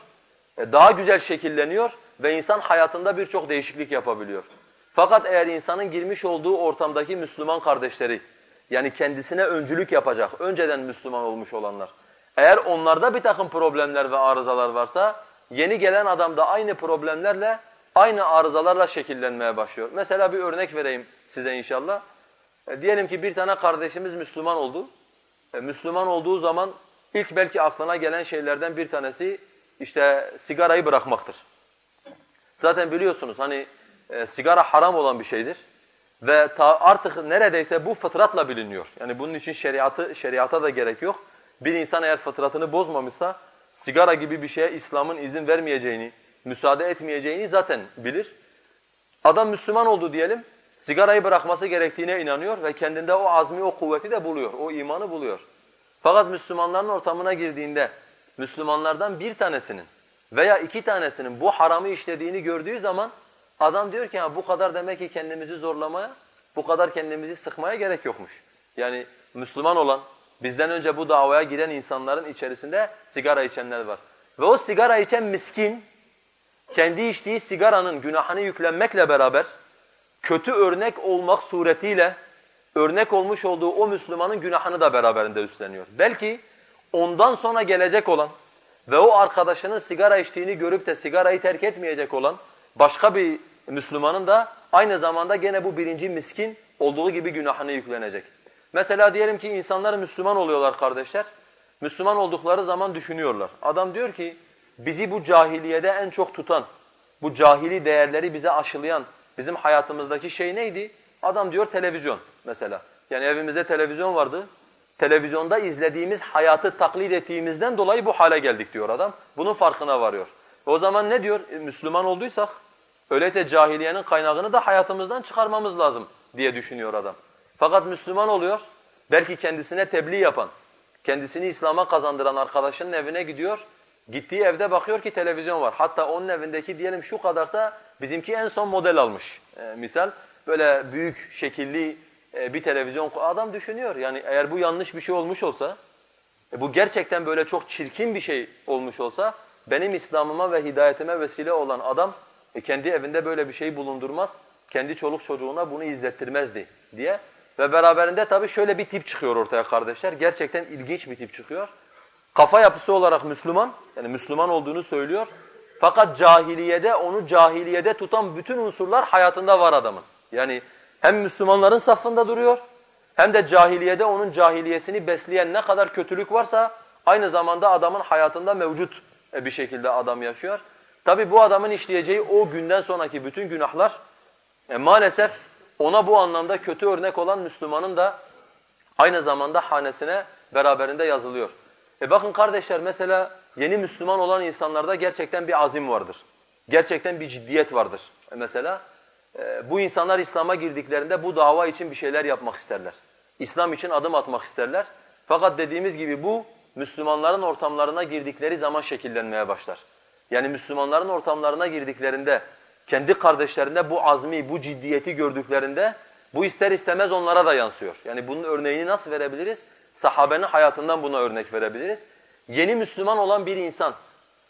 e, daha güzel şekilleniyor ve insan hayatında birçok değişiklik yapabiliyor. Fakat eğer insanın girmiş olduğu ortamdaki Müslüman kardeşleri, yani kendisine öncülük yapacak, önceden Müslüman olmuş olanlar, eğer onlarda bir takım problemler ve arızalar varsa, yeni gelen adam da aynı problemlerle, aynı arızalarla şekillenmeye başlıyor. Mesela bir örnek vereyim size inşallah. E, diyelim ki bir tane kardeşimiz Müslüman oldu. E, Müslüman olduğu zaman ilk belki aklına gelen şeylerden bir tanesi işte sigarayı bırakmaktır. Zaten biliyorsunuz hani e, sigara haram olan bir şeydir ve ta artık neredeyse bu fıtratla biliniyor. Yani bunun için şeriatı şeriata da gerek yok. Bir insan eğer fıtratını bozmamışsa sigara gibi bir şeye İslam'ın izin vermeyeceğini, müsaade etmeyeceğini zaten bilir. Adam Müslüman oldu diyelim, sigarayı bırakması gerektiğine inanıyor ve kendinde o azmi, o kuvveti de buluyor, o imanı buluyor. Fakat Müslümanların ortamına girdiğinde Müslümanlardan bir tanesinin veya iki tanesinin bu haramı işlediğini gördüğü zaman adam diyor ki bu kadar demek ki kendimizi zorlamaya, bu kadar kendimizi sıkmaya gerek yokmuş. Yani Müslüman olan, bizden önce bu davaya giren insanların içerisinde sigara içenler var. Ve o sigara içen miskin, kendi içtiği sigaranın günahını yüklenmekle beraber, kötü örnek olmak suretiyle, örnek olmuş olduğu o Müslümanın günahını da beraberinde üstleniyor. Belki ondan sonra gelecek olan ve o arkadaşının sigara içtiğini görüp de sigarayı terk etmeyecek olan başka bir Müslümanın da aynı zamanda gene bu birinci miskin olduğu gibi günahını yüklenecek. Mesela diyelim ki insanlar Müslüman oluyorlar kardeşler. Müslüman oldukları zaman düşünüyorlar. Adam diyor ki bizi bu cahiliyede en çok tutan, bu cahili değerleri bize aşılayan bizim hayatımızdaki şey neydi? Adam diyor televizyon mesela. Yani evimizde televizyon vardı. Televizyonda izlediğimiz hayatı taklit ettiğimizden dolayı bu hale geldik diyor adam. Bunun farkına varıyor. O zaman ne diyor? E, Müslüman olduysak öyleyse cahiliyenin kaynağını da hayatımızdan çıkarmamız lazım diye düşünüyor adam. Fakat Müslüman oluyor. Belki kendisine tebliğ yapan, kendisini İslam'a kazandıran arkadaşının evine gidiyor. Gittiği evde bakıyor ki televizyon var. Hatta onun evindeki diyelim şu kadarsa bizimki en son model almış. Ee, misal böyle büyük şekilli e, bir televizyon adam düşünüyor. Yani eğer bu yanlış bir şey olmuş olsa, e, bu gerçekten böyle çok çirkin bir şey olmuş olsa benim İslam'ıma ve hidayetime vesile olan adam e, kendi evinde böyle bir şey bulundurmaz. Kendi çoluk çocuğuna bunu izlettirmezdi diye. Ve beraberinde tabii şöyle bir tip çıkıyor ortaya kardeşler. Gerçekten ilginç bir tip çıkıyor. Kafa yapısı olarak Müslüman, yani Müslüman olduğunu söylüyor. Fakat cahiliyede, onu cahiliyede tutan bütün unsurlar hayatında var adamın. Yani hem Müslümanların safında duruyor, hem de cahiliyede onun cahiliyesini besleyen ne kadar kötülük varsa aynı zamanda adamın hayatında mevcut bir şekilde adam yaşıyor. Tabi bu adamın işleyeceği o günden sonraki bütün günahlar e, maalesef ona bu anlamda kötü örnek olan Müslümanın da aynı zamanda hanesine beraberinde yazılıyor. E bakın kardeşler mesela yeni Müslüman olan insanlarda gerçekten bir azim vardır. Gerçekten bir ciddiyet vardır. E mesela e, bu insanlar İslam'a girdiklerinde bu dava için bir şeyler yapmak isterler. İslam için adım atmak isterler. Fakat dediğimiz gibi bu Müslümanların ortamlarına girdikleri zaman şekillenmeye başlar. Yani Müslümanların ortamlarına girdiklerinde, kendi kardeşlerinde bu azmi, bu ciddiyeti gördüklerinde bu ister istemez onlara da yansıyor. Yani bunun örneğini nasıl verebiliriz? Sahabenin hayatından buna örnek verebiliriz. Yeni Müslüman olan bir insan,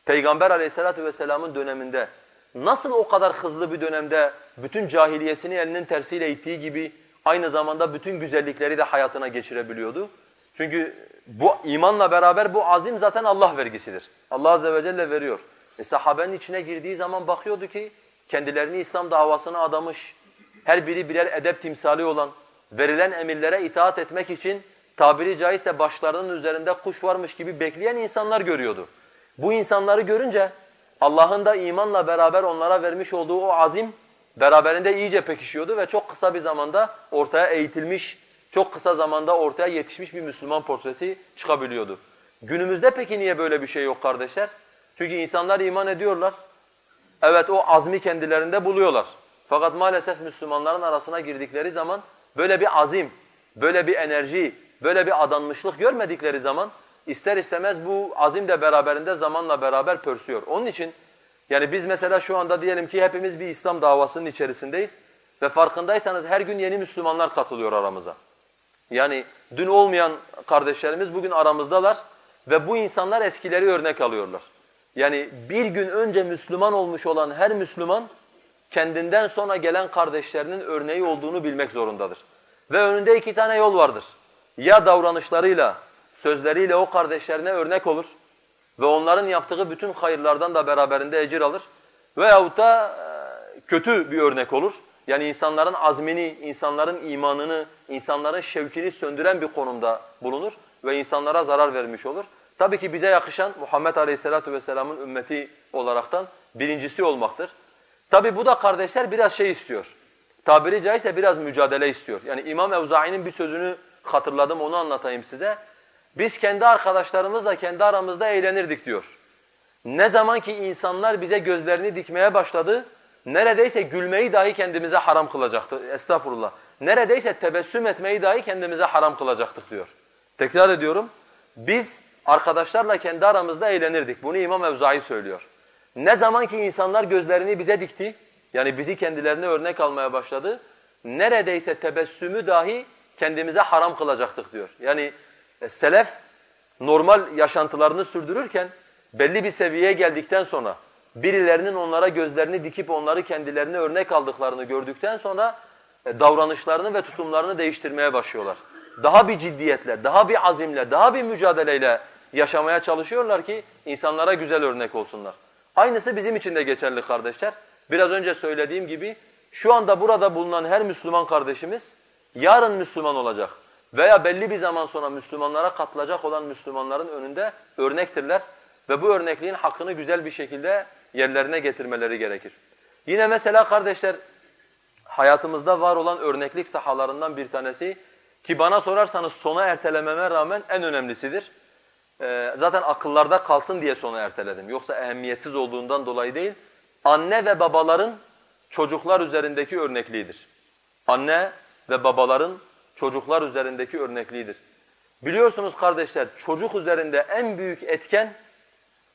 Peygamber aleyhissalatu vesselamın döneminde nasıl o kadar hızlı bir dönemde bütün cahiliyesini elinin tersiyle ittiği gibi aynı zamanda bütün güzellikleri de hayatına geçirebiliyordu? Çünkü bu imanla beraber bu azim zaten Allah vergisidir. Allah azze ve celle veriyor. E sahabenin içine girdiği zaman bakıyordu ki kendilerini İslam davasına adamış, her biri birer edep timsali olan, verilen emirlere itaat etmek için tabiri caizse başlarının üzerinde kuş varmış gibi bekleyen insanlar görüyordu. Bu insanları görünce Allah'ın da imanla beraber onlara vermiş olduğu o azim beraberinde iyice pekişiyordu ve çok kısa bir zamanda ortaya eğitilmiş, çok kısa zamanda ortaya yetişmiş bir Müslüman portresi çıkabiliyordu. Günümüzde peki niye böyle bir şey yok kardeşler? Çünkü insanlar iman ediyorlar. Evet o azmi kendilerinde buluyorlar. Fakat maalesef Müslümanların arasına girdikleri zaman böyle bir azim, böyle bir enerji, böyle bir adanmışlık görmedikleri zaman ister istemez bu azim de beraberinde zamanla beraber pörsüyor. Onun için yani biz mesela şu anda diyelim ki hepimiz bir İslam davasının içerisindeyiz ve farkındaysanız her gün yeni Müslümanlar katılıyor aramıza. Yani dün olmayan kardeşlerimiz bugün aramızdalar ve bu insanlar eskileri örnek alıyorlar. Yani bir gün önce Müslüman olmuş olan her Müslüman kendinden sonra gelen kardeşlerinin örneği olduğunu bilmek zorundadır. Ve önünde iki tane yol vardır. Ya davranışlarıyla, sözleriyle o kardeşlerine örnek olur ve onların yaptığı bütün hayırlardan da beraberinde ecir alır. Veyahut da e, kötü bir örnek olur. Yani insanların azmini, insanların imanını, insanların şevkini söndüren bir konumda bulunur ve insanlara zarar vermiş olur. Tabii ki bize yakışan Muhammed Aleyhisselatü Vesselam'ın ümmeti olaraktan birincisi olmaktır. Tabii bu da kardeşler biraz şey istiyor. Tabiri caizse biraz mücadele istiyor. Yani İmam Evzai'nin bir sözünü hatırladım onu anlatayım size. Biz kendi arkadaşlarımızla kendi aramızda eğlenirdik diyor. Ne zaman ki insanlar bize gözlerini dikmeye başladı, neredeyse gülmeyi dahi kendimize haram kılacaktı. Estağfurullah. Neredeyse tebessüm etmeyi dahi kendimize haram kılacaktık diyor. Tekrar ediyorum. Biz arkadaşlarla kendi aramızda eğlenirdik. Bunu İmam Evzai söylüyor. Ne zaman ki insanlar gözlerini bize dikti, yani bizi kendilerine örnek almaya başladı, neredeyse tebessümü dahi kendimize haram kılacaktık diyor. Yani e, selef normal yaşantılarını sürdürürken belli bir seviyeye geldikten sonra birilerinin onlara gözlerini dikip onları kendilerine örnek aldıklarını gördükten sonra e, davranışlarını ve tutumlarını değiştirmeye başlıyorlar. Daha bir ciddiyetle, daha bir azimle, daha bir mücadeleyle yaşamaya çalışıyorlar ki insanlara güzel örnek olsunlar. Aynısı bizim için de geçerli kardeşler. Biraz önce söylediğim gibi şu anda burada bulunan her Müslüman kardeşimiz yarın Müslüman olacak veya belli bir zaman sonra Müslümanlara katılacak olan Müslümanların önünde örnektirler ve bu örnekliğin hakkını güzel bir şekilde yerlerine getirmeleri gerekir. Yine mesela kardeşler hayatımızda var olan örneklik sahalarından bir tanesi ki bana sorarsanız sona ertelememe rağmen en önemlisidir. Ee, zaten akıllarda kalsın diye sona erteledim. Yoksa ehemmiyetsiz olduğundan dolayı değil. Anne ve babaların çocuklar üzerindeki örnekliğidir. Anne ve babaların çocuklar üzerindeki örnekliğidir. Biliyorsunuz kardeşler çocuk üzerinde en büyük etken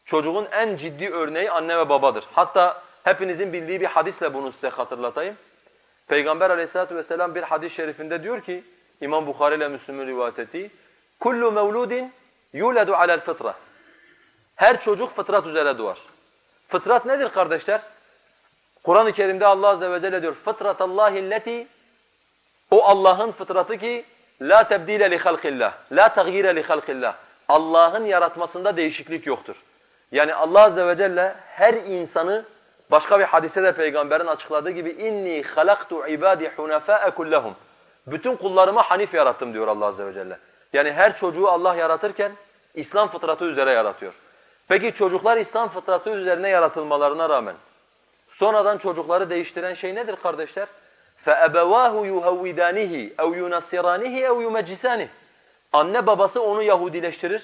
çocuğun en ciddi örneği anne ve babadır. Hatta hepinizin bildiği bir hadisle bunu size hatırlatayım. Peygamber aleyhissalatu vesselam bir hadis-i şerifinde diyor ki İmam Bukhari ile Müslüm'ün rivayet ettiği kullu mevludin yuledu alel fıtra. Her çocuk fıtrat üzere doğar. Fıtrat nedir kardeşler? Kur'an-ı Kerim'de Allah azze ve celle diyor fıtratallahi leti o Allah'ın fıtratı ki la tebdile li halqillah, la taghyire li halqillah. Allah'ın yaratmasında değişiklik yoktur. Yani Allah azze ve celle her insanı başka bir hadiste de peygamberin açıkladığı gibi inni halaktu ibadi hunafa kullahum. Bütün kullarımı hanif yarattım diyor Allah azze ve celle. Yani her çocuğu Allah yaratırken İslam fıtratı üzere yaratıyor. Peki çocuklar İslam fıtratı üzerine yaratılmalarına rağmen sonradan çocukları değiştiren şey nedir kardeşler? فَأَبَوَاهُ يُهَوِّدَانِهِ اَوْ يُنَصِّرَانِهِ اَوْ يُمَجِّسَانِهِ Anne babası onu Yahudileştirir,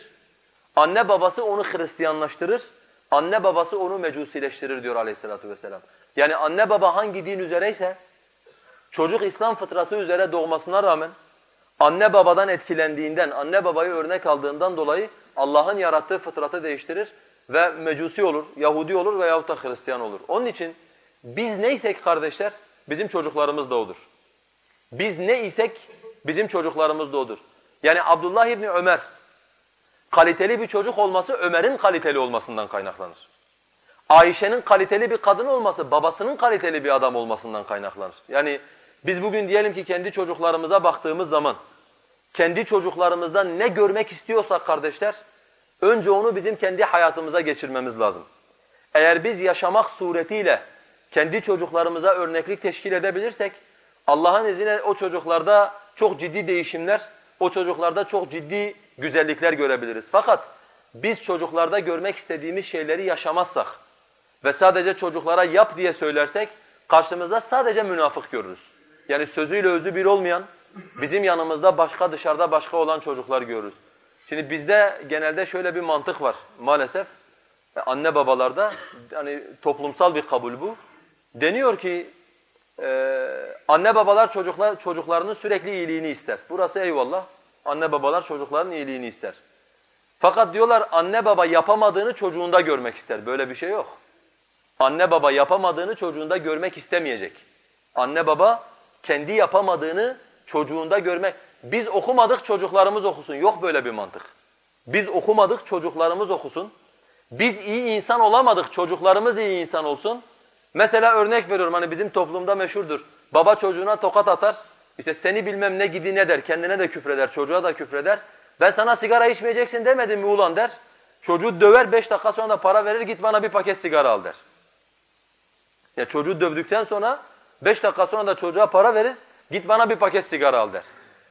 anne babası onu Hristiyanlaştırır, anne babası onu mecusileştirir diyor aleyhissalatu vesselam. Yani anne baba hangi din üzereyse çocuk İslam fıtratı üzere doğmasına rağmen anne babadan etkilendiğinden, anne babayı örnek aldığından dolayı Allah'ın yarattığı fıtratı değiştirir ve mecusi olur, Yahudi olur veyahut da Hristiyan olur. Onun için biz neysek kardeşler, bizim çocuklarımız da odur. Biz ne isek bizim çocuklarımız da odur. Yani Abdullah İbni Ömer kaliteli bir çocuk olması Ömer'in kaliteli olmasından kaynaklanır. Ayşe'nin kaliteli bir kadın olması babasının kaliteli bir adam olmasından kaynaklanır. Yani biz bugün diyelim ki kendi çocuklarımıza baktığımız zaman kendi çocuklarımızdan ne görmek istiyorsak kardeşler önce onu bizim kendi hayatımıza geçirmemiz lazım. Eğer biz yaşamak suretiyle kendi çocuklarımıza örneklik teşkil edebilirsek Allah'ın izniyle o çocuklarda çok ciddi değişimler, o çocuklarda çok ciddi güzellikler görebiliriz. Fakat biz çocuklarda görmek istediğimiz şeyleri yaşamazsak ve sadece çocuklara yap diye söylersek karşımızda sadece münafık görürüz. Yani sözüyle özü bir olmayan, bizim yanımızda başka dışarıda başka olan çocuklar görürüz. Şimdi bizde genelde şöyle bir mantık var maalesef. Anne babalarda hani toplumsal bir kabul bu. Deniyor ki e, anne babalar çocuklar çocuklarının sürekli iyiliğini ister. Burası eyvallah. Anne babalar çocukların iyiliğini ister. Fakat diyorlar anne baba yapamadığını çocuğunda görmek ister. Böyle bir şey yok. Anne baba yapamadığını çocuğunda görmek istemeyecek. Anne baba kendi yapamadığını çocuğunda görmek. Biz okumadık çocuklarımız okusun. Yok böyle bir mantık. Biz okumadık çocuklarımız okusun. Biz iyi insan olamadık çocuklarımız iyi insan olsun. Mesela örnek veriyorum hani bizim toplumda meşhurdur. Baba çocuğuna tokat atar. İşte seni bilmem ne gidi ne der. Kendine de küfreder, çocuğa da küfreder. Ben sana sigara içmeyeceksin demedim mi ulan der. Çocuğu döver beş dakika sonra da para verir git bana bir paket sigara al der. Ya çocuğu dövdükten sonra beş dakika sonra da çocuğa para verir git bana bir paket sigara al der.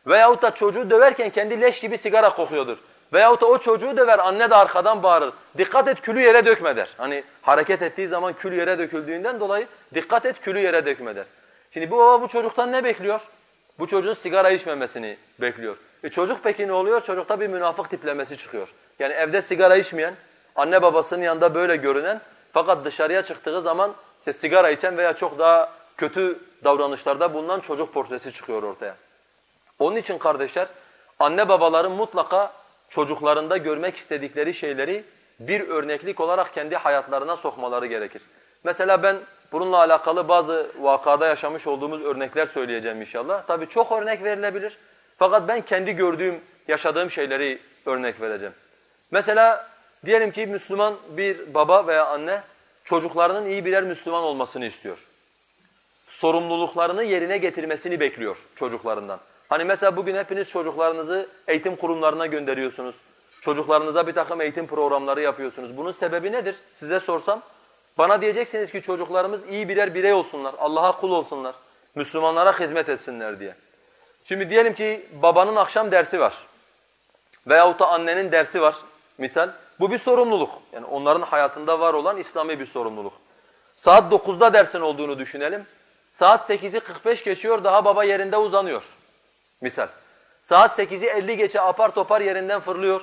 Veyahut da çocuğu döverken kendi leş gibi sigara kokuyordur. Veyahut da o çocuğu döver anne de arkadan bağırır. Dikkat et külü yere dökme der. Hani hareket ettiği zaman kül yere döküldüğünden dolayı dikkat et külü yere dökme der. Şimdi bu baba bu çocuktan ne bekliyor? Bu çocuğun sigara içmemesini bekliyor. E çocuk peki ne oluyor? Çocukta bir münafık tiplemesi çıkıyor. Yani evde sigara içmeyen, anne babasının yanında böyle görünen fakat dışarıya çıktığı zaman işte sigara içen veya çok daha kötü davranışlarda bulunan çocuk portresi çıkıyor ortaya. Onun için kardeşler anne babaların mutlaka çocuklarında görmek istedikleri şeyleri bir örneklik olarak kendi hayatlarına sokmaları gerekir. Mesela ben bununla alakalı bazı vakada yaşamış olduğumuz örnekler söyleyeceğim inşallah. Tabii çok örnek verilebilir. Fakat ben kendi gördüğüm, yaşadığım şeyleri örnek vereceğim. Mesela diyelim ki Müslüman bir baba veya anne çocuklarının iyi birer Müslüman olmasını istiyor. Sorumluluklarını yerine getirmesini bekliyor çocuklarından. Hani mesela bugün hepiniz çocuklarınızı eğitim kurumlarına gönderiyorsunuz. Çocuklarınıza bir takım eğitim programları yapıyorsunuz. Bunun sebebi nedir? Size sorsam. Bana diyeceksiniz ki çocuklarımız iyi birer birey olsunlar, Allah'a kul olsunlar, Müslümanlara hizmet etsinler diye. Şimdi diyelim ki babanın akşam dersi var veyahut da annenin dersi var misal. Bu bir sorumluluk. Yani onların hayatında var olan İslami bir sorumluluk. Saat 9'da dersin olduğunu düşünelim. Saat 8'i 45 geçiyor daha baba yerinde uzanıyor. Misal. Saat 8'i 50 geçe apar topar yerinden fırlıyor.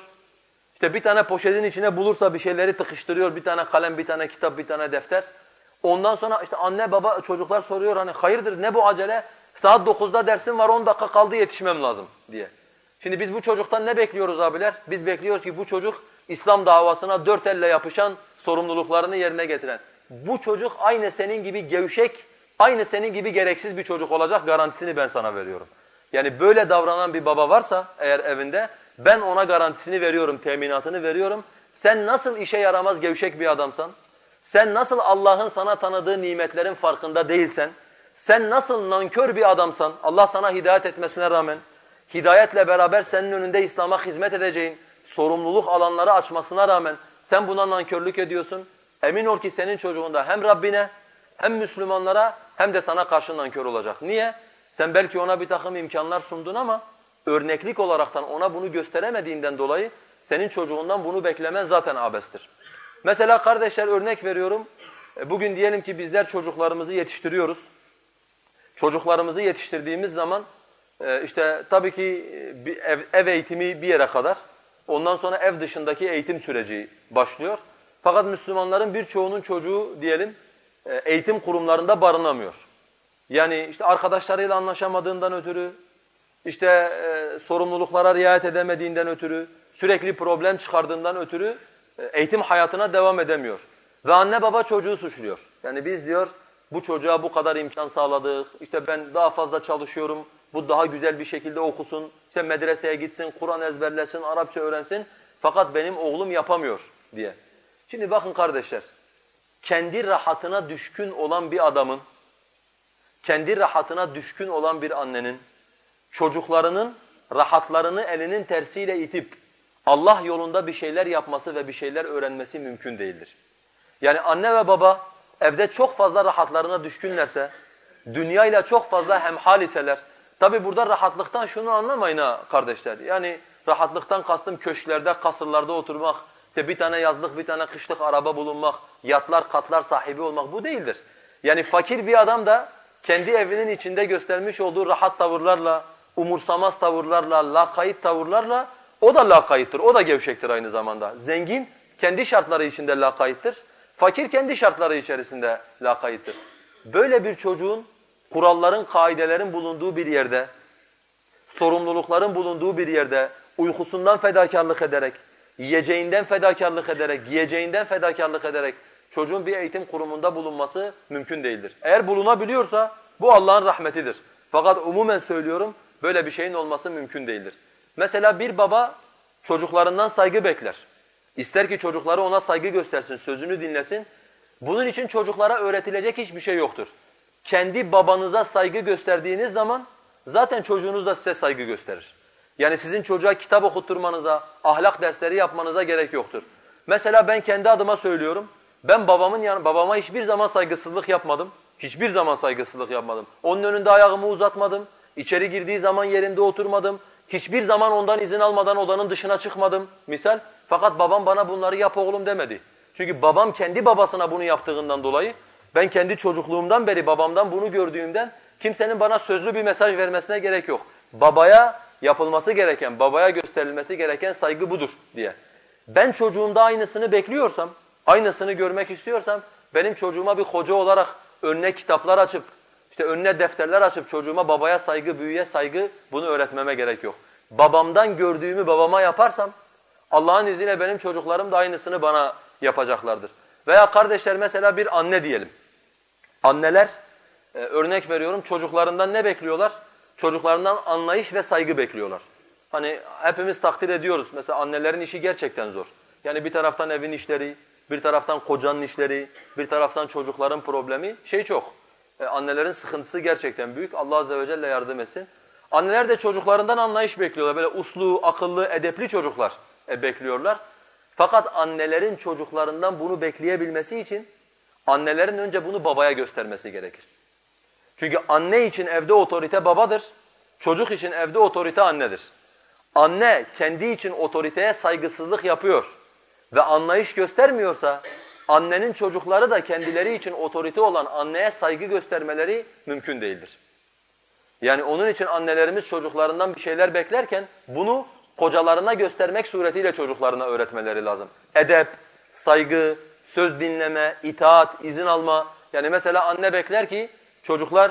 İşte bir tane poşetin içine bulursa bir şeyleri tıkıştırıyor. Bir tane kalem, bir tane kitap, bir tane defter. Ondan sonra işte anne baba çocuklar soruyor hani hayırdır ne bu acele? Saat 9'da dersim var 10 dakika kaldı yetişmem lazım diye. Şimdi biz bu çocuktan ne bekliyoruz abiler? Biz bekliyoruz ki bu çocuk İslam davasına dört elle yapışan, sorumluluklarını yerine getiren. Bu çocuk aynı senin gibi gevşek, aynı senin gibi gereksiz bir çocuk olacak garantisini ben sana veriyorum. Yani böyle davranan bir baba varsa eğer evinde ben ona garantisini veriyorum, teminatını veriyorum. Sen nasıl işe yaramaz gevşek bir adamsan, sen nasıl Allah'ın sana tanıdığı nimetlerin farkında değilsen, sen nasıl nankör bir adamsan, Allah sana hidayet etmesine rağmen, hidayetle beraber senin önünde İslam'a hizmet edeceğin, sorumluluk alanları açmasına rağmen sen buna nankörlük ediyorsun. Emin ol ki senin çocuğunda hem Rabbine, hem Müslümanlara, hem de sana karşı nankör olacak. Niye? Sen belki ona bir takım imkanlar sundun ama örneklik olaraktan ona bunu gösteremediğinden dolayı senin çocuğundan bunu beklemen zaten abestir. Mesela kardeşler örnek veriyorum. E, bugün diyelim ki bizler çocuklarımızı yetiştiriyoruz. Çocuklarımızı yetiştirdiğimiz zaman e, işte tabii ki e, ev, ev eğitimi bir yere kadar. Ondan sonra ev dışındaki eğitim süreci başlıyor. Fakat Müslümanların birçoğunun çocuğu diyelim eğitim kurumlarında barınamıyor. Yani işte arkadaşlarıyla anlaşamadığından ötürü, işte e, sorumluluklara riayet edemediğinden ötürü, sürekli problem çıkardığından ötürü e, eğitim hayatına devam edemiyor. Ve anne baba çocuğu suçluyor. Yani biz diyor bu çocuğa bu kadar imkan sağladık, işte ben daha fazla çalışıyorum, bu daha güzel bir şekilde okusun, işte medreseye gitsin, Kur'an ezberlesin, Arapça öğrensin fakat benim oğlum yapamıyor diye. Şimdi bakın kardeşler, kendi rahatına düşkün olan bir adamın, kendi rahatına düşkün olan bir annenin, çocuklarının rahatlarını elinin tersiyle itip Allah yolunda bir şeyler yapması ve bir şeyler öğrenmesi mümkün değildir. Yani anne ve baba evde çok fazla rahatlarına düşkünlerse, dünyayla çok fazla hemhal iseler, tabi burada rahatlıktan şunu anlamayın ha kardeşler, yani rahatlıktan kastım köşklerde, kasırlarda oturmak, işte bir tane yazlık, bir tane kışlık araba bulunmak, yatlar, katlar sahibi olmak bu değildir. Yani fakir bir adam da kendi evinin içinde göstermiş olduğu rahat tavırlarla, umursamaz tavırlarla, lakayt tavırlarla o da lakayttır, o da gevşektir aynı zamanda. Zengin kendi şartları içinde lakayttır, fakir kendi şartları içerisinde lakayttır. Böyle bir çocuğun kuralların, kaidelerin bulunduğu bir yerde, sorumlulukların bulunduğu bir yerde uykusundan fedakarlık ederek, yiyeceğinden fedakarlık ederek, giyeceğinden fedakarlık ederek çocuğun bir eğitim kurumunda bulunması mümkün değildir. Eğer bulunabiliyorsa bu Allah'ın rahmetidir. Fakat umumen söylüyorum böyle bir şeyin olması mümkün değildir. Mesela bir baba çocuklarından saygı bekler. İster ki çocukları ona saygı göstersin, sözünü dinlesin. Bunun için çocuklara öğretilecek hiçbir şey yoktur. Kendi babanıza saygı gösterdiğiniz zaman zaten çocuğunuz da size saygı gösterir. Yani sizin çocuğa kitap okutturmanıza, ahlak dersleri yapmanıza gerek yoktur. Mesela ben kendi adıma söylüyorum. Ben babamın yani babama hiçbir zaman saygısızlık yapmadım. Hiçbir zaman saygısızlık yapmadım. Onun önünde ayağımı uzatmadım. İçeri girdiği zaman yerinde oturmadım. Hiçbir zaman ondan izin almadan odanın dışına çıkmadım. Misal. Fakat babam bana bunları yap oğlum demedi. Çünkü babam kendi babasına bunu yaptığından dolayı ben kendi çocukluğumdan beri babamdan bunu gördüğümden kimsenin bana sözlü bir mesaj vermesine gerek yok. Babaya yapılması gereken, babaya gösterilmesi gereken saygı budur diye. Ben çocuğumda aynısını bekliyorsam, aynısını görmek istiyorsam benim çocuğuma bir hoca olarak önüne kitaplar açıp, işte önüne defterler açıp çocuğuma babaya saygı, büyüye saygı bunu öğretmeme gerek yok. Babamdan gördüğümü babama yaparsam Allah'ın izniyle benim çocuklarım da aynısını bana yapacaklardır. Veya kardeşler mesela bir anne diyelim. Anneler e, örnek veriyorum çocuklarından ne bekliyorlar? Çocuklarından anlayış ve saygı bekliyorlar. Hani hepimiz takdir ediyoruz. Mesela annelerin işi gerçekten zor. Yani bir taraftan evin işleri, bir taraftan kocanın işleri, bir taraftan çocukların problemi şey çok. E, annelerin sıkıntısı gerçekten büyük. Allah azze ve celle yardım etsin. Anneler de çocuklarından anlayış bekliyorlar. Böyle uslu, akıllı, edepli çocuklar e, bekliyorlar. Fakat annelerin çocuklarından bunu bekleyebilmesi için annelerin önce bunu babaya göstermesi gerekir. Çünkü anne için evde otorite babadır, çocuk için evde otorite annedir. Anne kendi için otoriteye saygısızlık yapıyor ve anlayış göstermiyorsa annenin çocukları da kendileri için otorite olan anneye saygı göstermeleri mümkün değildir. Yani onun için annelerimiz çocuklarından bir şeyler beklerken bunu kocalarına göstermek suretiyle çocuklarına öğretmeleri lazım. Edep, saygı, söz dinleme, itaat, izin alma. Yani mesela anne bekler ki çocuklar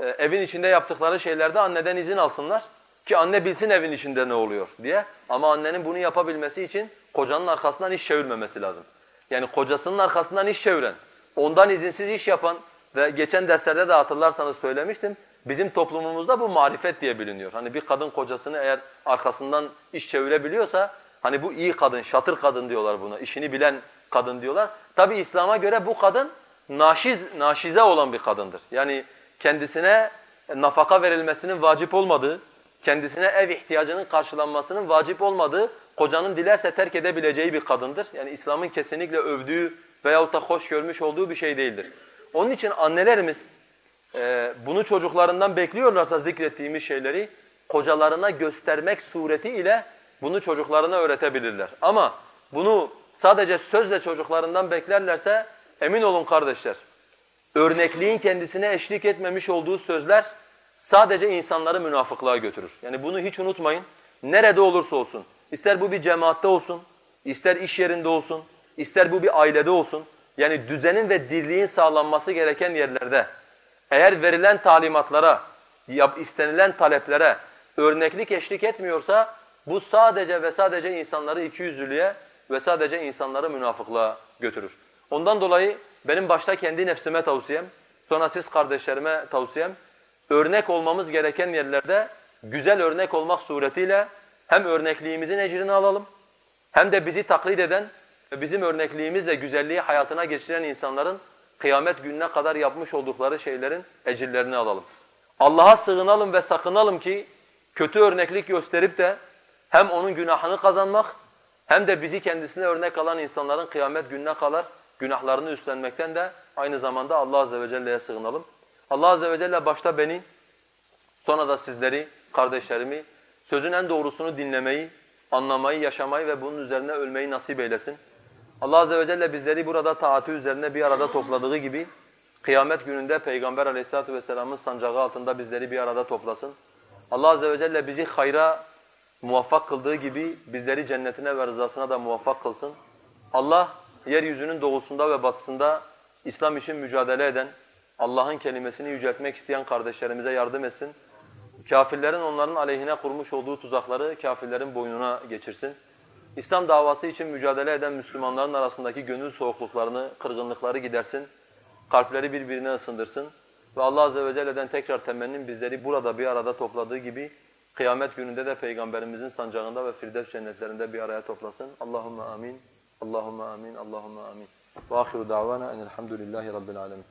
e, evin içinde yaptıkları şeylerde anneden izin alsınlar ki anne bilsin evin içinde ne oluyor diye. Ama annenin bunu yapabilmesi için kocanın arkasından iş çevirmemesi lazım. Yani kocasının arkasından iş çeviren, ondan izinsiz iş yapan ve geçen derslerde de hatırlarsanız söylemiştim. Bizim toplumumuzda bu marifet diye biliniyor. Hani bir kadın kocasını eğer arkasından iş çevirebiliyorsa hani bu iyi kadın, şatır kadın diyorlar buna. işini bilen kadın diyorlar. Tabi İslam'a göre bu kadın naşiz, naşize olan bir kadındır. Yani kendisine nafaka verilmesinin vacip olmadığı, kendisine ev ihtiyacının karşılanmasının vacip olmadığı, kocanın dilerse terk edebileceği bir kadındır. Yani İslam'ın kesinlikle övdüğü veyahut da hoş görmüş olduğu bir şey değildir. Onun için annelerimiz e, bunu çocuklarından bekliyorlarsa zikrettiğimiz şeyleri kocalarına göstermek suretiyle bunu çocuklarına öğretebilirler. Ama bunu sadece sözle çocuklarından beklerlerse emin olun kardeşler, örnekliğin kendisine eşlik etmemiş olduğu sözler sadece insanları münafıklığa götürür. Yani bunu hiç unutmayın. Nerede olursa olsun, ister bu bir cemaatte olsun, ister iş yerinde olsun, ister bu bir ailede olsun, yani düzenin ve dirliğin sağlanması gereken yerlerde eğer verilen talimatlara, istenilen taleplere örneklik eşlik etmiyorsa bu sadece ve sadece insanları ikiyüzlülüğe ve sadece insanları münafıklığa götürür. Ondan dolayı benim başta kendi nefsime tavsiyem, sonra siz kardeşlerime tavsiyem, örnek olmamız gereken yerlerde güzel örnek olmak suretiyle hem örnekliğimizin ecrini alalım, hem de bizi taklit eden ve bizim örnekliğimizle güzelliği hayatına geçiren insanların kıyamet gününe kadar yapmış oldukları şeylerin ecirlerini alalım. Allah'a sığınalım ve sakınalım ki kötü örneklik gösterip de hem onun günahını kazanmak hem de bizi kendisine örnek alan insanların kıyamet gününe kadar günahlarını üstlenmekten de aynı zamanda Allah azze ve celle'ye sığınalım. Allah azze ve celle başta beni, sonra da sizleri, kardeşlerimi sözün en doğrusunu dinlemeyi, anlamayı, yaşamayı ve bunun üzerine ölmeyi nasip eylesin. Allah azze ve celle bizleri burada taati üzerine bir arada topladığı gibi kıyamet gününde Peygamber aleyhissalatu vesselamın sancağı altında bizleri bir arada toplasın. Allah azze ve celle bizi hayra muvaffak kıldığı gibi bizleri cennetine ve rızasına da muvaffak kılsın. Allah yeryüzünün doğusunda ve batısında İslam için mücadele eden, Allah'ın kelimesini yüceltmek isteyen kardeşlerimize yardım etsin. Kafirlerin onların aleyhine kurmuş olduğu tuzakları kafirlerin boynuna geçirsin. İslam davası için mücadele eden Müslümanların arasındaki gönül soğukluklarını, kırgınlıkları gidersin. Kalpleri birbirine ısındırsın. Ve Allah Azze ve Celle'den tekrar temennim bizleri burada bir arada topladığı gibi kıyamet gününde de Peygamberimizin sancağında ve Firdevs cennetlerinde bir araya toplasın. Allahumme amin. Allahumme amin. Allahumme amin. Ve ahiru davana enelhamdülillahi rabbil alemin.